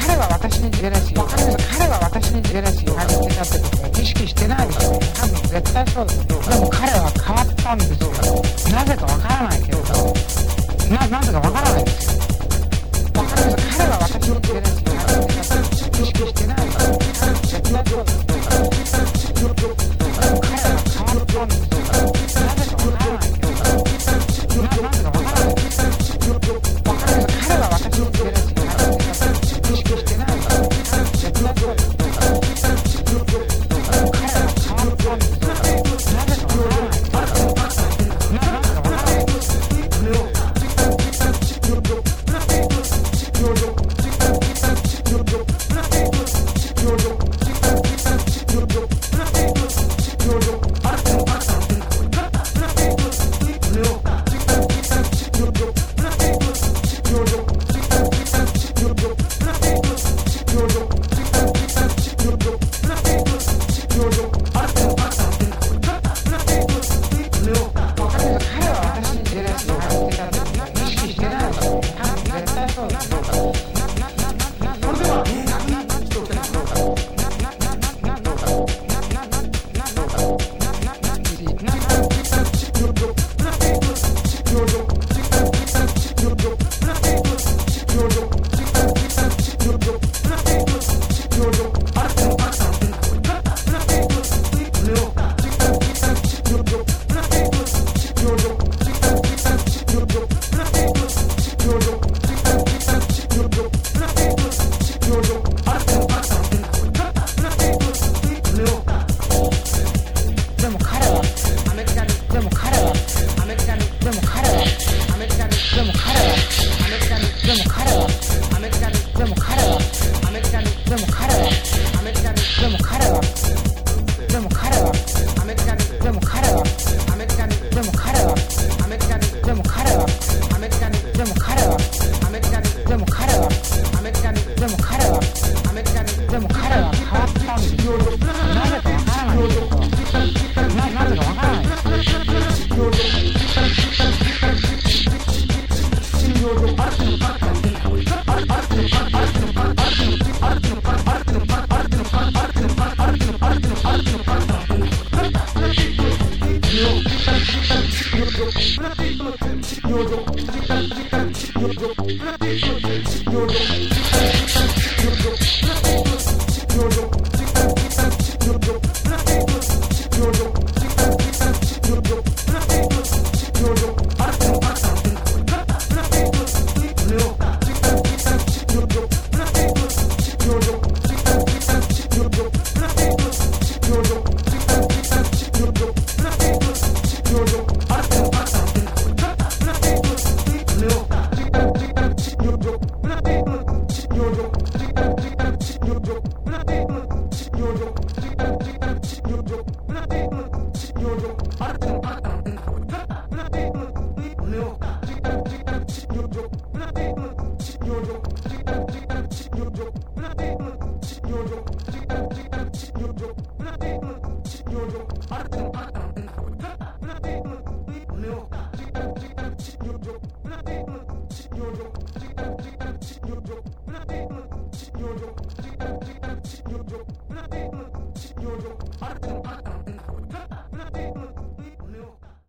彼は私にジェラシーし彼は私にジェラシーし感じてたってこと。ないだ多分絶対そうだけどでも彼は変わったんでしょうかなぜかわからない。けどななぜかわからないですよ養生 chicken, chicken, chicken,